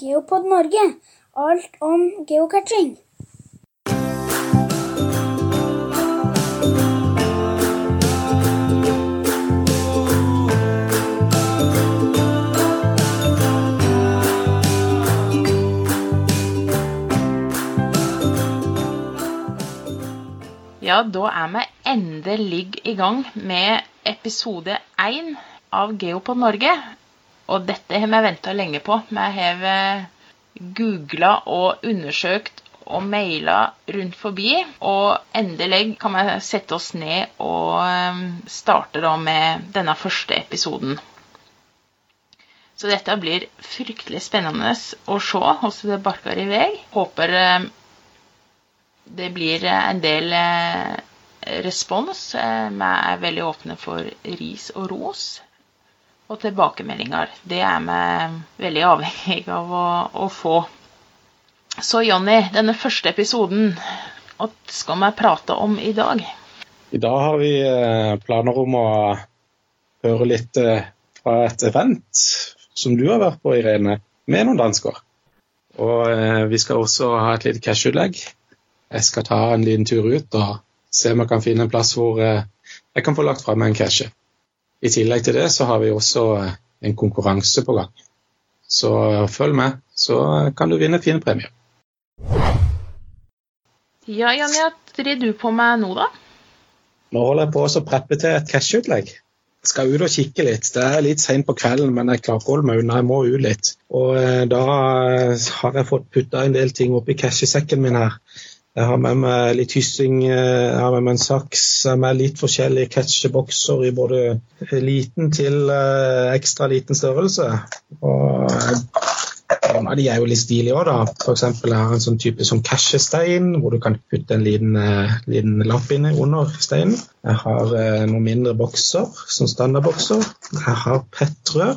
Geopod Norge. Alt om geocaching. Ja, da er vi endelig i gang med episode én av Geopod Norge. Og dette har vi venta lenge på. Vi har googla og undersøkt og maila rundt forbi. Og endelig kan vi sette oss ned og eh, starte da med denne første episoden. Så dette blir fryktelig spennende å se hvordan det barker i vei. Håper eh, det blir en del eh, respons. Vi er veldig åpne for ris og ros og tilbakemeldinger. Det er vi veldig avhengig av å, å, få. Så Jonny, denne første episoden, hva skal vi prate om i dag? I dag har vi planer om å høre litt fra et event som du har vært på, Irene, med noen dansker. Og vi skal også ha et lite cash-utlegg. Jeg skal ta en liten tur ut og se om jeg kan finne en plass hvor jeg kan få lagt fra en cache. I tillegg til det så har vi også en konkurranse på gang. Så følg med, så kan du vinne fine premier. Ja, Jan, hva driver du på med nå, da? Nå holder jeg på å preppe til et casheutlegg. Jeg skal ut og kikke litt. Det er litt seint på kvelden, men jeg klarer å holde meg unna. Jeg må ut litt. Og da har jeg fått putta en del ting oppi cashesekken min her. Jeg har med meg litt hyssing, jeg har med meg en saks, jeg har med litt forskjellige catchebokser i både liten til ekstra liten størrelse. Og av de er jo litt stilige òg, da. F.eks. har en sånn type som cashestein, hvor du kan putte en liten, liten lapp inni under steinen. Jeg har noen mindre bokser, som standardbokser. Jeg har pettrør.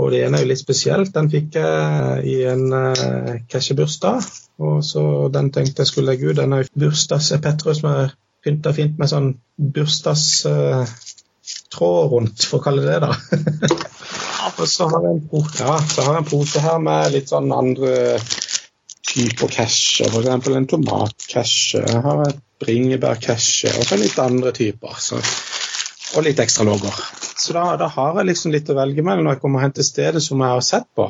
Og det ene er jo litt spesielt. Den fikk jeg i en eh, cashebursdag. Og så den tenkte jeg skulle legge ut. Den er bursdagspettrør som er pynta fint med sånn bursdagstråd eh, rundt, for å kalle det det. og så har, jeg en pose, ja, så har jeg en pose her med litt sånn andre typer casher. F.eks. en tomatcashe. Jeg har et bringebærcashe og så litt andre typer. Så, og litt ekstra logger. Så da, da, har jeg liksom litt å velge mellom når jeg kommer hen til stedet som jeg har sett på.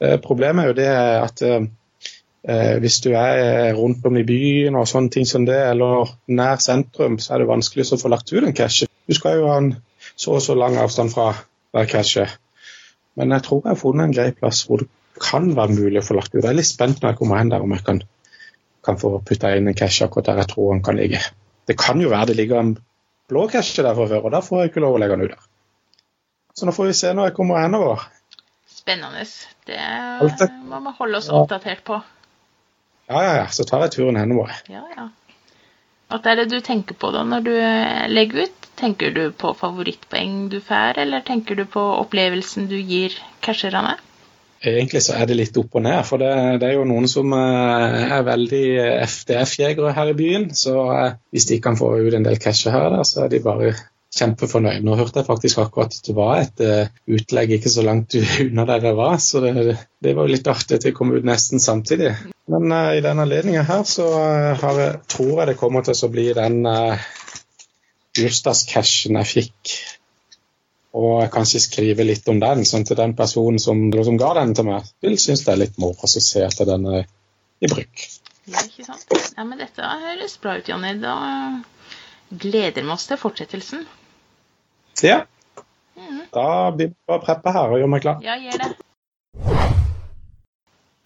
Eh, problemet er jo det at eh, hvis du er rundt om i byen og sånne ting som det, eller nær sentrum, så er det vanskelig å få lagt ut en cache. Du skal jo ha en så og så lang avstand fra hver cache. Men jeg tror jeg har funnet en grei plass hvor det kan være mulig å få lagt ut. Jeg er litt spent når jeg kommer hen der om jeg kan, kan få putta inn en cache akkurat der jeg tror han kan ligge. Det kan jo være det ligger en blå cache der fra før, og da får jeg ikke lov å legge den ut der. Så nå får vi se når jeg kommer henover. Spennende. Det må vi holde oss oppdatert på. Ja, ja, ja. Så tar jeg turen henover. Ja, ja. Hva er det du tenker på da når du legger ut? Tenker du på favorittpoeng du får, eller tenker du på opplevelsen du gir casherene? Egentlig så er det litt opp og ned, for det, det er jo noen som er veldig FDF-jegere her i byen. Så hvis de kan få ut en del casher her, så er de bare kjempefornøyd. Nå hørte jeg faktisk akkurat at det var et utlegg ikke så langt unna der jeg var, så det, det var jo litt artig at det kom ut nesten samtidig. Men i denne anledninga her så har, tror jeg det kommer til å bli den bursdagscashen jeg fikk og kanskje skrive litt om den, sånn til den personen som, som ga den til meg, vil synes det er litt moro å se at den er i bruk. Ja, ikke sant. Ja, men dette høres bra ut, Jonny. Da gleder vi oss til fortsettelsen. Ja. Mm. Da begynner vi å preppe her og gjøre meg klar. Ja, gjør det.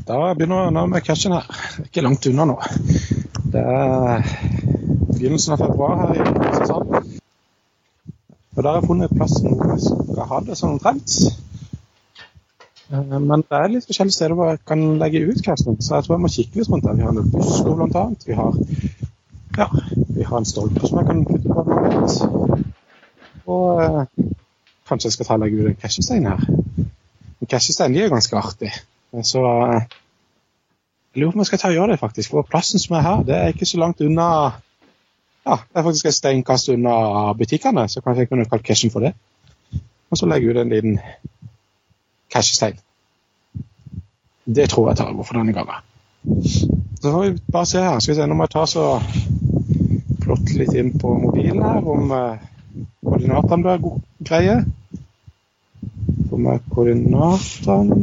Da begynner vi med cashen her. Ikke langt unna nå. Det er begynnelsen av februar her i Kristiansand. Da har jeg funnet plassen hvor jeg skal ha det sånn omtrent. Men det er litt forskjellige steder hvor jeg kan legge ut cashen, så jeg tror jeg må kikke litt rundt der. Vi har en blant annet. Vi har, ja, vi har en stolpe som jeg kan putte på litt. Og eh, kanskje jeg skal ta og legge ut en cashestein her. En cashestein er ganske artig. Så eh, jeg lurer på om jeg skal ta og gjøre det, faktisk. For plassen som er her, det er ikke så langt unna ja, det er faktisk et steinkast unna butikkene, så kanskje jeg kunne kalt cashen for det. Og så legge ut en liten cashestein. Det tror jeg tar over for denne gangen. Så får vi bare se her. Skal vi se, Nå må jeg ta så plotte litt inn på mobilen her om eh, koordinatene blir greie. Får med koordinatene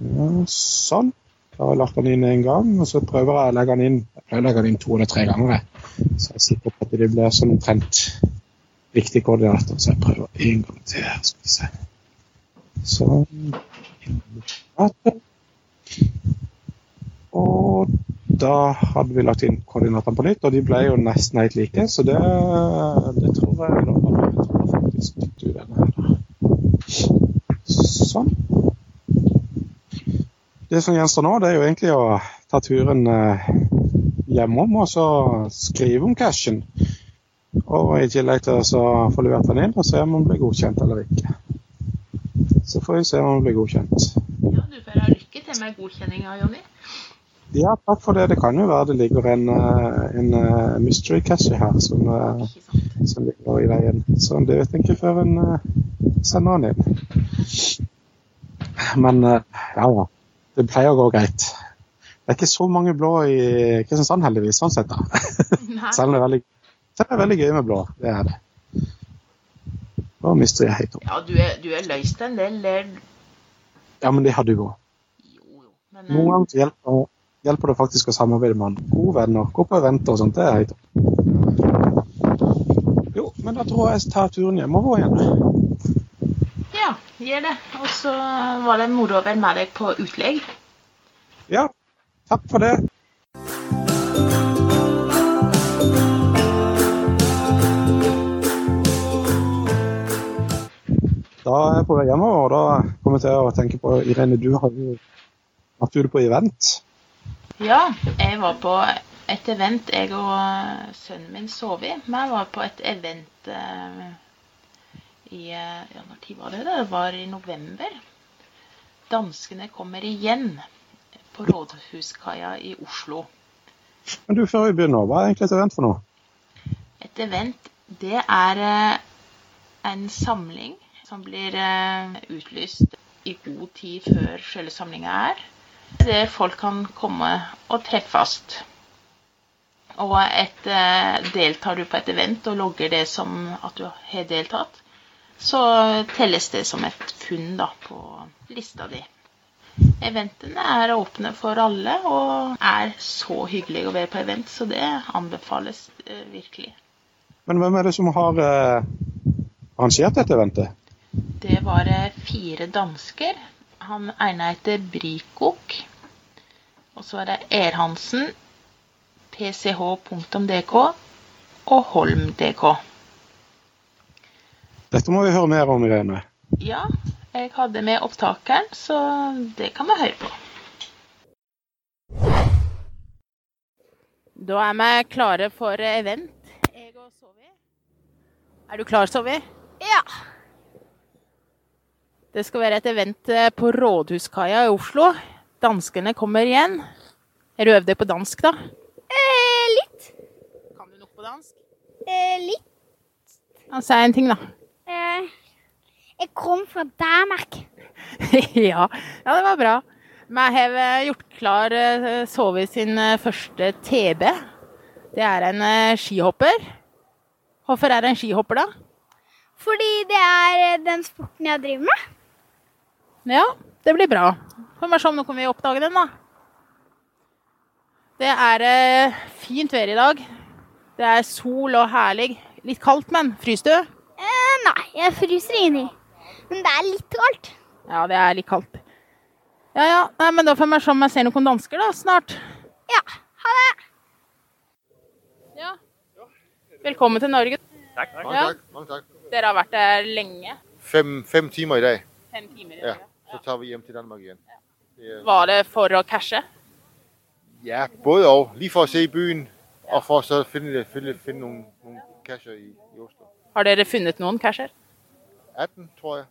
ja, Sånn. Da har jeg lagt den inn en gang, og så prøver jeg å legge den inn jeg pleier å legge den inn to eller tre ganger. Så jeg er sikker på at det blir sånn omtrent riktig koordinater. Så jeg prøver en gang til. her, skal vi se. Sånn. Og da hadde vi lagt inn koordinatene på nytt, og de ble jo nesten helt like. Så det, det tror jeg jeg tror faktisk du denne her. Sånn. Det som gjenstår nå, det er jo egentlig å ta turen eh, hjemom og så skrive om cashen. Og i tillegg til å få levert den inn og se om den blir godkjent eller ikke. Så får vi se om den blir godkjent. Ja, du får ha lykke til med godkjenninga, Jonny. Ja, takk for det. Det kan jo være det ligger en, eh, en eh, mystery cache her som, eh, som ligger i veien. Så det vet jeg ikke før en sender den inn. Men ja, ja. Det pleier å gå greit. Det er ikke så mange blå i Kristiansand, heldigvis, sånn sett. da. Selv om det er veldig, det er veldig gøy med blå. Det er det. Da mister jeg helt opp. Ja, du er, du er løst en del der. Ja, men det har du òg. Men eh, Noen ganger hjelper, hjelper det faktisk å samarbeide med. Gode venner. Gå på eventer og sånt. Det er helt opp. Jo, men da tror jeg jeg tar turen hjemover igjen. ja, gjør det. Og så var det moro å være med deg på utlegg. Ja, takk for det. Da er jeg på vei hjemover, og da kommer jeg til å tenke på Irene, du har jo vært ute på event. Ja, jeg var på et event, jeg og sønnen min sov i. Vi var på et event eh, i eh, Ja, når tid var det? Det var i november. Danskene kommer igjen på Rådhuskaia i Oslo. Men du, før vi begynner, hva er egentlig et event for noe? Et event, det er eh, en samling som blir eh, utlyst i god tid før selve samlinga er. Der folk kan komme og treffes. Og et, eh, deltar du på et event og logger det som at du har deltatt, så telles det som et funn da, på lista di. Eventene er åpne for alle og er så hyggelig å være på event, så det anbefales eh, virkelig. Men hvem er det som har eh, arrangert dette eventet? Det var eh, fire dansker. Han ene heter Brikok. Og så er det Erhansen, pch.dk og Holm.dk. Dette må vi høre mer om, Irene. Ja, jeg hadde med opptakeren, så det kan vi høre på. Da er vi klare for event, jeg og Sovi. Er du klar, Sovi? Ja. Det skal være et event eh, på Rådhuskaia i Oslo. Danskene kommer igjen. Er du øvd deg på dansk, da? Eh, litt. Kan du nok på dansk? Eh, litt. Si en ting, da. Eh, jeg kom fra Danmark. ja. ja, det var bra. Vi har eh, gjort klar eh, Sovi sin eh, første TB. Det er en skihopper. Hvorfor er det en skihopper, da? Fordi det er den sporten jeg driver med. Ja, det blir bra. Får vi se om noen vil oppdage den, da. Det er fint vær i dag. Det er sol og herlig. Litt kaldt, men fryser du? Eh, nei, jeg fryser inni. Men det er litt kaldt. Ja, det er litt kaldt. Ja, ja. Nei, men da får vi se om jeg ser noen dansker da, snart. Ja, ha det. Ja. Velkommen til Norge. Takk. Mange Ja. takk. Mange takk. Dere har vært der lenge. Fem, fem timer i dag, Fem timer. i dag. ja. så tar vi hjem til Danmark igjen. Er, Var det for å cashe? ja, både og. Lige for å se byen, og for å finne, finne, finne noen, noen casher i, i Oslo. Har dere funnet noen casher? 18, tror jeg.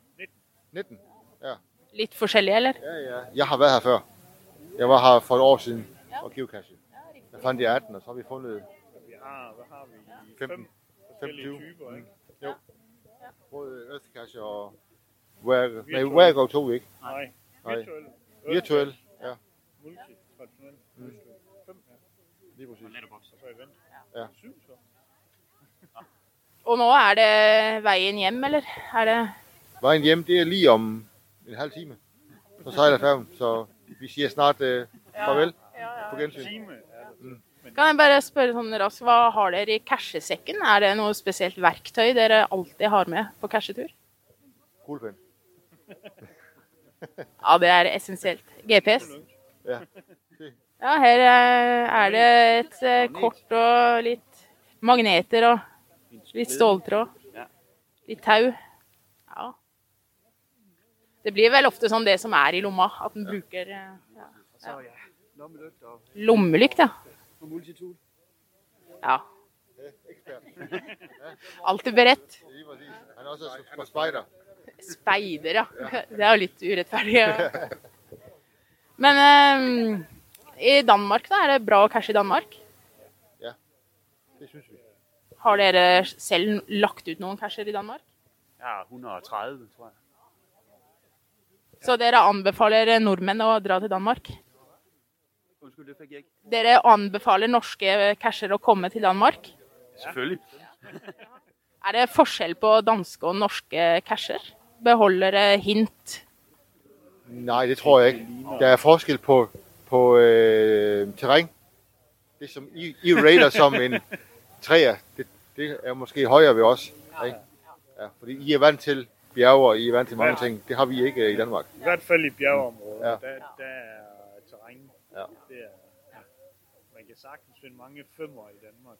19. Ja. Litt forskjellige, eller? ja, ja. Jeg har vært her før. Jeg var her for et år siden og geocache. Jeg fant de 18, og så har vi funnet Ja, hva har vi? 15. forskellige 25. typer, ikke? Mm. Jo. Både Earthcache og Where, nej, Where Go to, ikke? Nei. Virtuell. Virtuel. Virtuel. Ja, Multi. Mm. Ja. lige præcis. Ja. Og nå er det veien hjem, eller? Er det Vejen hjem, det er lige om en halv time. Så sejler færgen, så vi siger snart øh, farvel på er det. Kan jeg bare spørre sånn raskt, hva har dere i cashesekken? Er det noe spesielt verktøy dere alltid har med på cashetur? Kuglepen. Ja, det er essensielt. GPS. Ja. Ja, her eh, er det et eh, kort og litt magneter og litt ståltråd. Litt tau. Det blir vel ofte sånn det som er i lomma, at den bruker eh, ja. Ja, lommelykt ja. ja. Alltid beredt. Han er også på spejder. Speider, ja. Det er jo litt urettferdig. Ja. Men eh, i Danmark, da? Er det bra å cashe i Danmark? Ja, Det synes vi. Har dere selv lagt ut noen casher i Danmark? Ja, 130, tror jeg. Så dere anbefaler nordmenn å dra til Danmark? Dere anbefaler norske cashere å komme til Danmark? Selvfølgelig. Er det forskjell på danske og norske casher? Beholder det hint? Nei, det tror jeg ikke. Det er forskjell på, på øh, terreng. Det som I, I rater som en treer, det, det er måske høyere ved oss. Ikke? Ja, fordi I er vant til bjerge, og I er vant til mange ting. Det har vi ikke i Danmark. I hvert fald i bjergeområdet, Ja. ja. der, der er terræn. Ja. Det er. Man kan sagtens finde mange femmer i Danmark.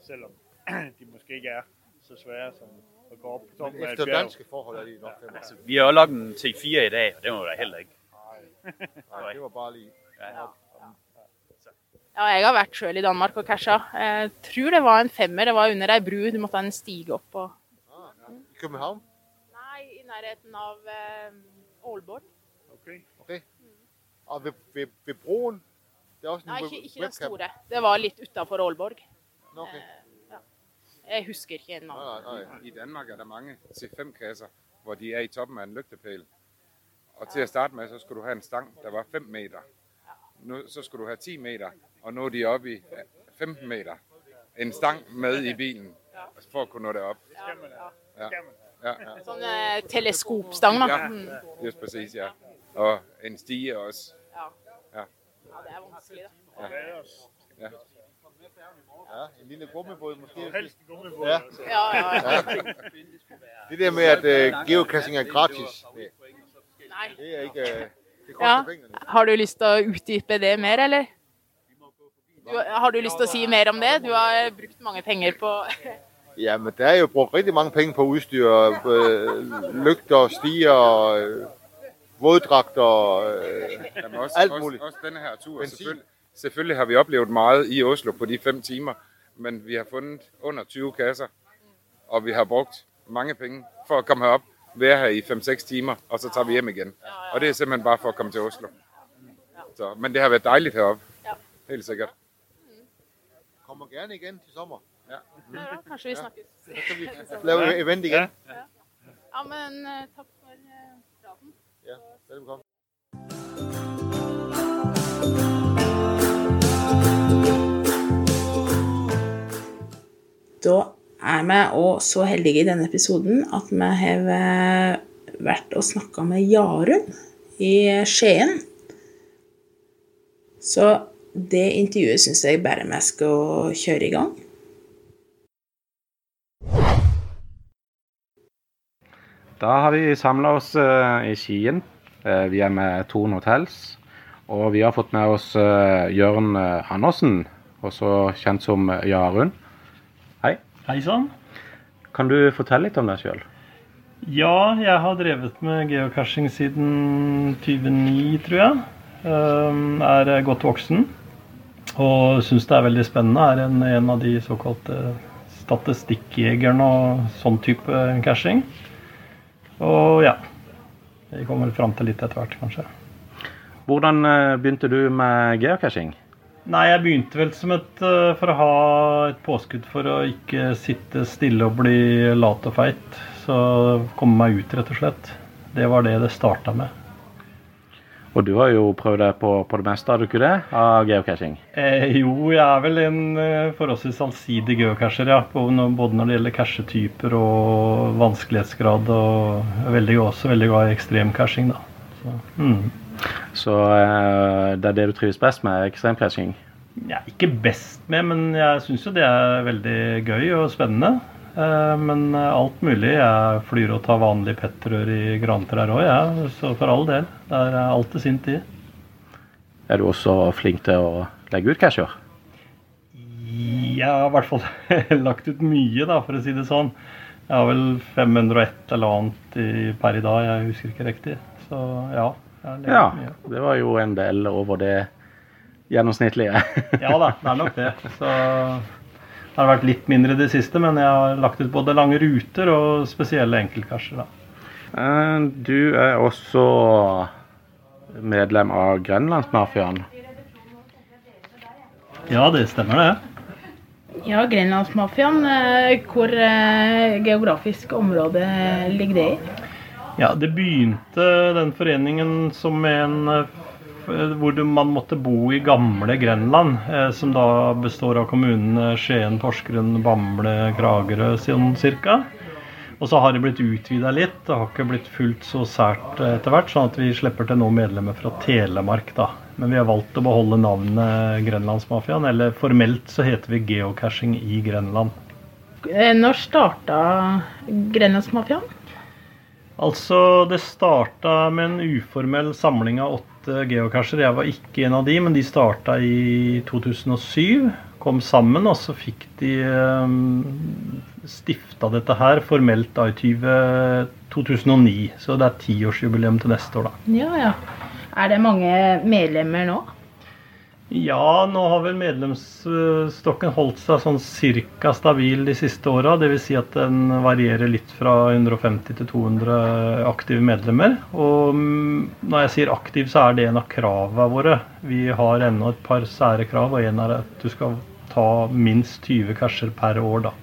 Selvom de måske ikke er så svære som at gå op på toppen af et Efter bjerg. danske forhold er de nok femmer. Altså, vi har jo lagt en T4 i dag, og det må da heller ikke. Nej, det var bare lige. Ja. Ja, jeg har vært sjøl i Danmark og casha. Jeg tror det var en femmer. Det var under ei bru. Du måtte ha en stige opp og I København? Nei, i nærheten av eh, Ok. Okay. Mm. Og ved, ved, ved broen? Det er også en Nei, ikke, ikke den store. Det var litt utafor Aalborg. Okay. Okay. Jeg husker ikke navnet. I Danmark er det mange C5-kasser, hvor de er i toppen av en lyktepæl. Og til å starte med, så skulle du ha en stang, der var fem meter. Nå, så skulle du ha ti meter, og nå er de oppe i øh, 15 meter. En stang med i bilen, for å kunne nå det opp. Ja. Ja. Ja, ja. Sånn eh, teleskopstang, da. Ja. Mm. Just præcis, ja. Og en stige også. Ja. Ja. ja, det er vanskelig, da. Ja. Ja, en lille gummibåd måske. helst en gummibåd. Ja. altså. Ja, ja, ja. Det der med, at øh, geocaching er gratis, det, Nei. det er ikke... Øh, det koster Ja. pengene. Har du lyst til å utdype det mer, eller? Du, har du lyst til å si mer om det? Du har brukt mange penger på Ja, men der er jo brugt rigtig mange penge på udstyr. Øh, lygter, stiger, øh, våddragter. Øh, Jamen også, Alt også, muligt. også denne her tur. Benzin. Selvfølgelig, selvfølgelig har vi oplevet meget i Oslo på de fem timer, men vi har fundet under 20 kasser, og vi har brugt mange penge for at komme herop, være her i 5-6 timer, og så tager vi hjem igen. Og det er simpelthen bare for at komme til Oslo. Så, men det har været dejligt heroppe. Helt sikkert. kommer gerne igen til sommer. Ja, Kanskje vi snakkes. Vi lave event. Ja, men eh, takk for eh, praten. Ja, velkommen. Da er vi òg så heldige i denne episoden at vi har eh, vært og snakka med Jarun i Skien. Så det intervjuet syns jeg bare vi skal kjøre i gang. Da har vi samla oss eh, i Skien. Eh, vi er med Thon Hotels. Og vi har fått med oss eh, Jørn Andersen, også kjent som Jarund. Hei. Hei sann. Kan du fortelle litt om deg sjøl? Ja, jeg har drevet med geocaching siden 2009, tror jeg. Ehm, Er godt voksen og syns det er veldig spennende. Er en, en av de såkalte statistikkjegerne og sånn type caching. Og ja. Vi kommer vel fram til litt etter hvert, kanskje. Hvordan eh, begynte du med geocaching? Nei, jeg begynte vel som et eh, For å ha et påskudd for å ikke sitte stille og bli lat og feit. Så komme meg ut, rett og slett. Det var det det starta med. Og du har jo prøvd deg på, på det meste, har du ikke det, av geocaching? Eh, jo, jeg er vel en eh, forholdsvis allsidig geocacher, ja. Både når det gjelder cachetyper og vanskelighetsgrad. Og jeg er veldig, også veldig glad i ekstremcaching, da. Så, mm. Så eh, det er det du trives best med, ekstremcaching? Ja, ikke best med, men jeg syns jo det er veldig gøy og spennende. Eh, Men eh, alt mulig. Jeg flyr og tar vanlig petterør i grantrær òg, jeg. Så for all del. Det er eh, alt til sin tid. Er du også flink til å legge ut casher? Jeg har i hvert fall lagt ut mye, da, for å si det sånn. Jeg har vel 501 eller annet i, per i dag, jeg husker ikke riktig. Så ja. Jeg Ja, mye. det var jo en del over det gjennomsnittlige. Ja da, det er nok det. Så det har vært litt mindre i det siste, men jeg har lagt ut både lange ruter og spesielle enkeltkasjer. da. Eh, Du er også medlem av Grenlandsmafiaen. Ja, det stemmer det. Ja, Grenlandsmafiaen. eh, Hvor eh, geografisk område ligger det i? Ja, det begynte den foreningen som en hvor det- man måtte bo i gamle Grenland, eh, som da består av kommunene Skien, Porsgrunn, Bamble, Kragerø sånn cirka. Og så har det blitt utvida litt. Det har ikke blitt fullt så sært eh, etter hvert, sånn at vi slipper til nå medlemmer fra Telemark, da. Men vi har valgt å beholde navnet Grenlandsmafiaen, eller formelt så heter vi Geocaching i Grenland. Eh, Når starta Grenlandsmafiaen? Altså, det starta med en uformell samling av åtte geocacher. Jeg var ikke en av de, men de starta i 2007. Kom sammen, og så fikk de um, stifta dette her formelt da i 2009. Så det er tiårsjubileum til neste år, da. Ja, ja. Er det mange medlemmer nå? Ja, nå har vel medlemsstokken holdt seg sånn cirka stabil de siste åra. Dvs. Si at den varierer litt fra 150 til 200 aktive medlemmer. Og mm, når jeg sier aktiv, så er det en av kravene våre. Vi har ennå et par sære krav, og en er at du skal ta minst 20 casher per år, da.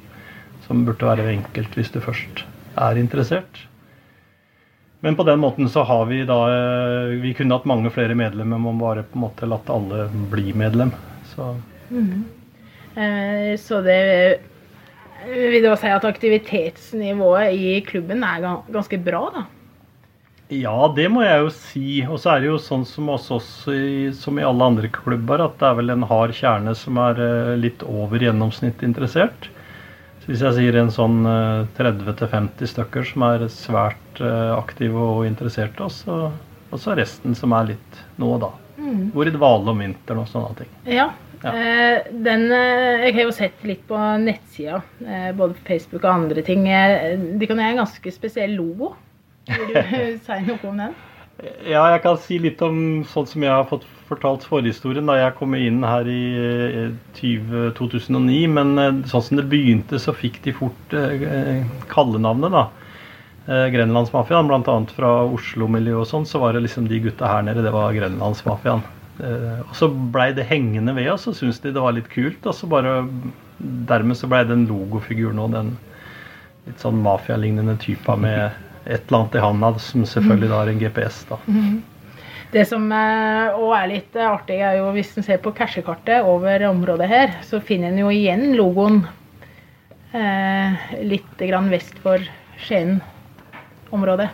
Som burde være enkelt hvis du først er interessert. Men på den måten så har vi da eh, Vi kunne hatt mange flere medlemmer, men bare på en måte latt alle bli medlem. Så mm. Eh, Så det vil da si at aktivitetsnivået i klubben er ganske bra, da? ja, det må jeg jo si. Og så er det jo sånn som hos oss, i, som i alle andre klubber, at det er vel en hard kjerne som er eh, litt over gjennomsnitt interessert. Så hvis jeg sier en sånn eh, 30-50 stykker som er svært eh, aktive og interesserte, og så, og så resten som er litt nå og da. Mm. Hvor i dvale om vinteren og sånne ting. Ja. Ja. Eh, Den, eh, jeg har jo sett litt på nettsida, eh, både på Facebook og andre ting. Eh, De kan ha en ganske spesiell logo. Vil du si noe om den? Ja, jeg kan si litt om sånn som jeg har fått fortalt forhistorien da jeg kom inn her i eh, 20, 2009. Men eh, sånn som det begynte, så fikk de fort eh, kallenavnet, da. Eh, Grenlandsmafiaen, bl.a. fra Oslo-miljøet og sånn, så var det liksom de gutta her nede, det var Grenlandsmafiaen. Eh, og så blei det hengende ved oss, og syntes de det var litt kult. Og så bare Dermed så blei den logofiguren og den litt sånn mafialignende typa med et eller annet i handa, som selvfølgelig da er en GPS, da. Det som òg er litt eh, artig, er jo hvis en ser på cashekartet over området her, så finner en jo igjen logoen eh, litt grann vest for Skien-området.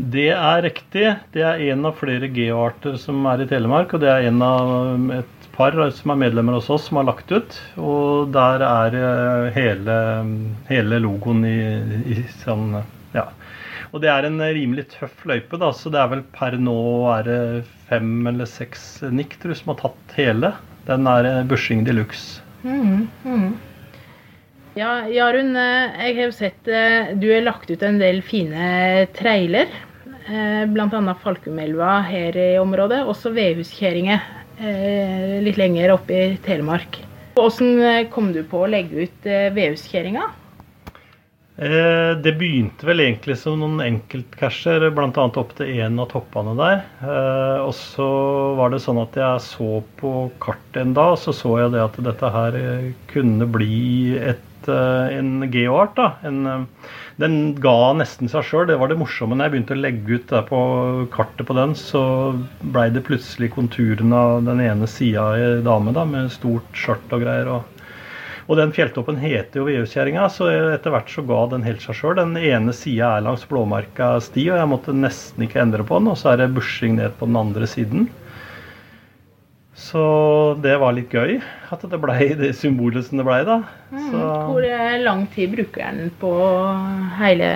Det er riktig. Det er en av flere geoarter som er i Telemark, og det er en av et par som er medlemmer hos oss, som har lagt ut. Og der er eh, hele, hele logoen i, i sånn Ja. Og det er en rimelig tøff løype, da, så det er vel per nå er det fem eller seks Niktru som har tatt hele. Den er eh, bushing de luxe. Mm, mhm. Ja, Jarun, eh, jeg har jo sett eh, du har lagt ut en del fine trailer. Bl.a. Falkumelva her i området, også Vedhuskjerringet litt lenger oppe i Telemark. Hvordan kom du på å legge ut Vedhuskjerringa? Eh, det begynte vel egentlig som noen enkeltcasher, bl.a. opp til en av toppene der. Eh, og så var det sånn at jeg så på kartet en dag, så så jeg det at dette her eh, kunne bli et en geoart. en, Den ga nesten seg sjøl. Det var det morsomme. Når jeg begynte å legge ut der på kartet på den, så blei det plutselig konturene av den ene sida i dame da, med stort skjørt og greier. og og den fjelltoppen heter jo Vehuskjerringa, så etter hvert så ga den helt seg sjøl. Den ene sida er langs Blåmarka sti, og jeg måtte nesten ikke endre på den. Og så er det bushing ned på den andre siden. Så det var litt gøy at det ble det symbolet som det blei, da. Mm. Så Hvor lang tid bruker den på hele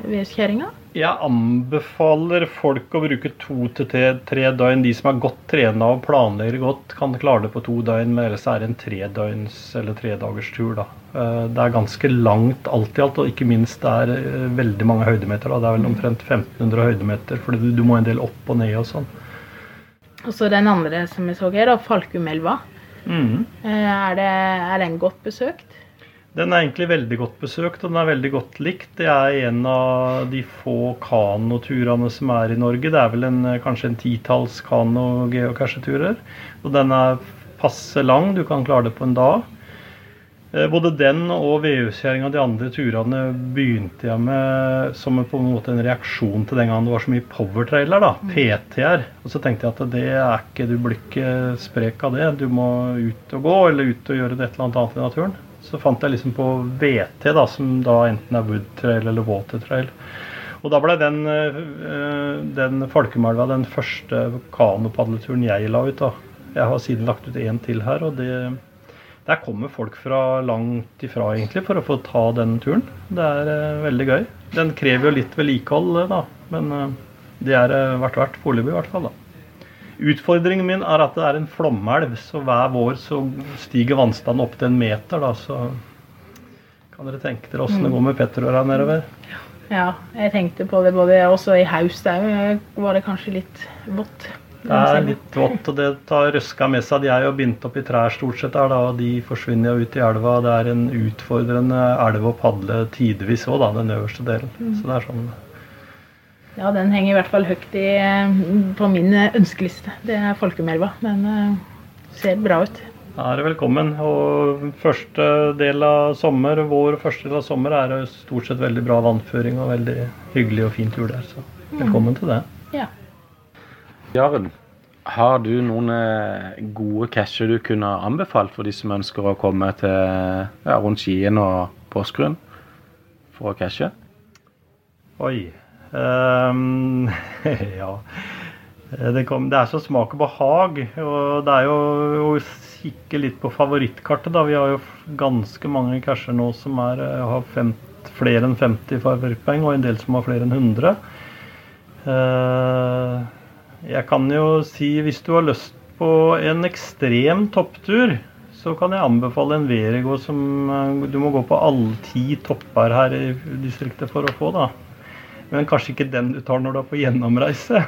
Vehuskjerringa? Jeg anbefaler folk å bruke to til tre, døgn. De som er godt trena og planlegger godt, kan klare det på to døgn, men ellers er det en tredøgns eller tredagers tur. da. Eh, Det er ganske langt alt i alt, og ikke minst det er eh, veldig mange høydemeter. da. Det er vel omtrent 1500 høydemeter, for du, du må en del opp og ned og sånn. Og så den andre som jeg så her, da, Falkumelva. Mhm. Eh, Er, det, er den godt besøkt? Den er egentlig veldig godt besøkt, og den er veldig godt likt. Det er en av de få kanoturene som er i Norge. Det er vel en, kanskje en titalls kano-geocacheturer. Og den er passe lang, du kan klare det på en dag. Eh, Både den og VU-kjerringa de andre turene begynte jeg med som en- på en måte en reaksjon til den gangen det var så mye powertrailer, da, PTR. Og så tenkte jeg at det er ikke, du blir ikke sprek av det. Du må ut og gå, eller ut og gjøre det et eller annet annet i naturen. Så fant jeg liksom på VT, da, som da enten er wood trail eller water trail. Og da ble den, eh, den Folkemelva den første kanopadleturen jeg la ut. da. Jeg har siden lagt ut én til her, og det, der kommer folk fra langt ifra egentlig for å få ta den turen. Det er eh, veldig gøy. Den krever jo litt vedlikehold, eh, da, men det er verdt verdt foreløpig i hvert fall. da. Utfordringen min er at det er en flomelv, så hver vår så stiger vannstanden opp til en meter. da, så kan dere tenke dere åssen det Mm. går med petterøra nedover. Ja, jeg tenkte på det både også i haust òg. Var det kanskje litt vått? Det er litt vått, og det tar røska med seg. De er jo bindt opp i trær stort sett da, og de forsvinner jo ut i elva. Det er en utfordrende elv å padle tidvis òg, da, den øverste delen. Mm. Så det er sånn Ja, den henger i hvert fall høyt i, på min eh, ønskeliste. Det er Folkemelva. Den eh, ser bra ut. Da er det velkommen. Og første del av sommer, vår første del av sommer er det stort sett veldig bra vannføring og veldig hyggelig og fint tur der. Så velkommen til det. Ja. Jaren, har du noen eh, gode casher du kunne anbefalt for de som ønsker å komme til ja, rundt Skien og Porsgrunn for å cashe? Oi. Ehm, ja. Det, kom, det er så smak og behag. Og det er jo å kikke litt på favorittkartet. da. Vi har jo ganske mange casher nå som er, eh, har fem, flere enn 50 favorittpoeng, og en del som har flere enn 100. Uh, jeg kan jo si, hvis du har lyst på en ekstrem topptur, så kan jeg anbefale en Verigo som eh, du må gå på alle ti topper her i distriktet for å få, da. Men kanskje ikke den du tar når du er på gjennomreise.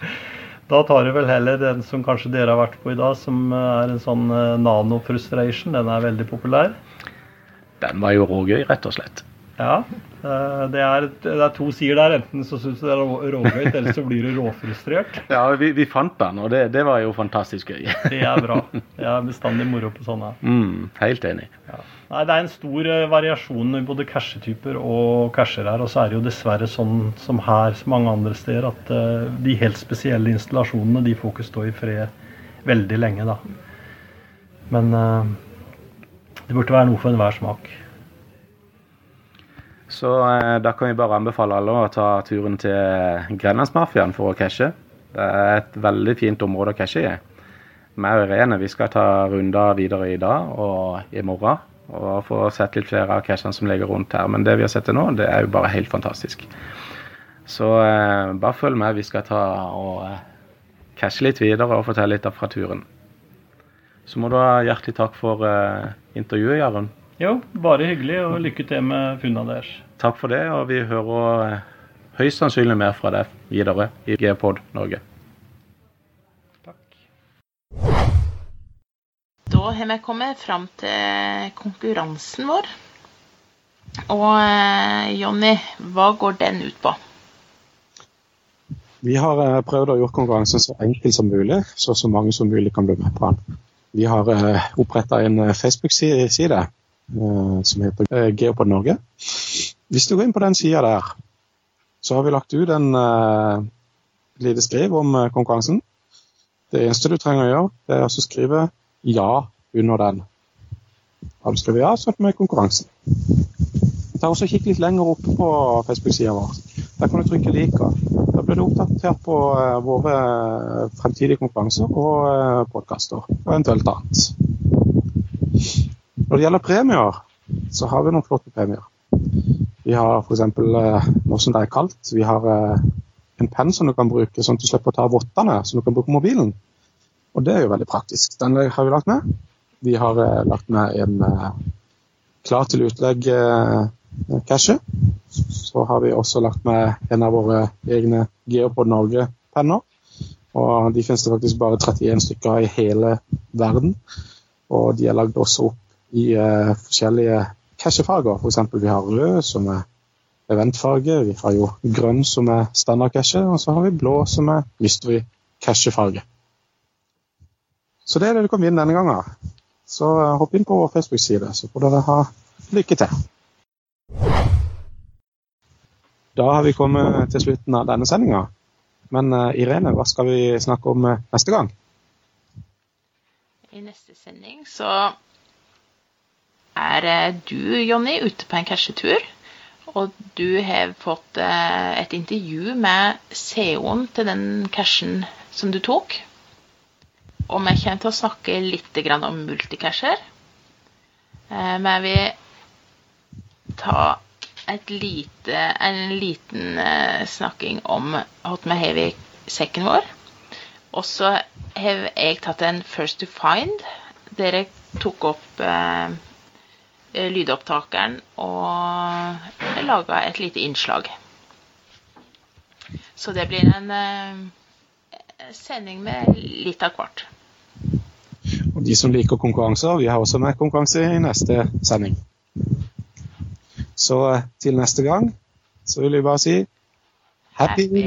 da tar du vel heller den som kanskje dere har vært på i dag, som eh, er en sånn eh, Nano Frustration. Den er veldig populær. Den var jo rågøy, rett og slett. Ja. eh, Det er, det er to sider der. Enten så syns du det er rågøy, eller så blir du råfrustrert. Ja, vi, vi fant den, og det, det var jo fantastisk gøy. Det er bra. Jeg er bestandig moro på sånne. Mm, helt enig. Nei, Det er en stor eh, variasjon i både cashetyper og casher her. Og så er det jo dessverre sånn som her, som mange andre steder, at eh, de helt spesielle installasjonene de får ikke stå i fred veldig lenge, da. Men eh, det burde være noe for enhver smak. Så da kan vi bare anbefale alle å ta turen til Grenlandsmafiaen for å cashe. Det er et veldig fint område å cashe i. Meg og Irene vi skal ta runder videre i dag og i morgen. Og få sett litt flere av cashene som ligger rundt her. Men det vi har sett til nå, det er jo bare helt fantastisk. Så eh, bare følg med. Vi skal ta og eh, cashe litt videre og fortelle litt fra turen. Så må du ha hjertelig takk for eh, intervjuet, Jarund. Jo, bare hyggelig, og lykke til med funna deres. Takk for det, og vi hører eh, høyst sannsynlig mer fra deg videre i Geopod Norge. Da har vi kommet fram til konkurransen vår. Og eh, Jonny, hva går den ut på? Vi har eh, prøvd å gjøre konkurransen så enkel som mulig, så så mange som mulig kan bli med på den. Vi har uh, oppretta en eh, Facebook-side eh, som heter eh, Geopod Norge. Hvis du går inn på den sida der, så har vi lagt ut en eh, lite skriv om eh, konkurransen. Det eneste du trenger å gjøre, det er å skrive ja under den. Har du skrevet ja, så med konkurransen. Ta også Kikk litt lenger oppe på Facebook-sida vår. Der kan du trykke 'liker'. Da blir du oppdatert på eh, våre fremtidige konkurranser og uh, podkaster, og eventuelt annet. Når det gjelder premier, så har vi noen flotte premier. Vi har f.eks. Nå som det er kaldt, vi har en penn som du kan bruke sånn at du slipper å ta vottene, som du kan bruke mobilen. Og det er jo veldig praktisk. Den har vi lagt med. Vi har uh, lagt med en klar til utlegg cache. Så har vi også lagt med en av våre egne Geopod Norge-penner. Og de finnes det faktisk bare 31 stykker i hele verden. Og de er lagd også opp i uh, forskjellige cashefarger. F.eks. vi har rød, som er eventfarge. Vi har jo grønn, som er standard cashe. Og så har vi blå, som er mystery cashefarge. Så det er det du kan vinne denne gangen. Så uh, hopp inn på vår Facebook-side, så får dere ha lykke til. Da har vi kommet til slutten av denne sendinga. Men uh, Irene, hva skal vi snakke om uh, neste gang? I neste sending så er du, Jonny, ute på en cashetur. Og du har fått et intervju med CO-en til den cashen som du tok. Og vi kommer til å snakke litt om multicasher. Men vi ta lite, en liten uh, snakking om vi har i sekken vår. Og så har jeg tatt en First to Find. Der jeg tok opp uh, lydopptakeren og laga et lite innslag. Så det blir en sending med litt av hvert. De som liker konkurranser, vi har også med konkurranse i neste sending. Så til neste gang så vil vi bare si happy, happy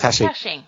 cashing.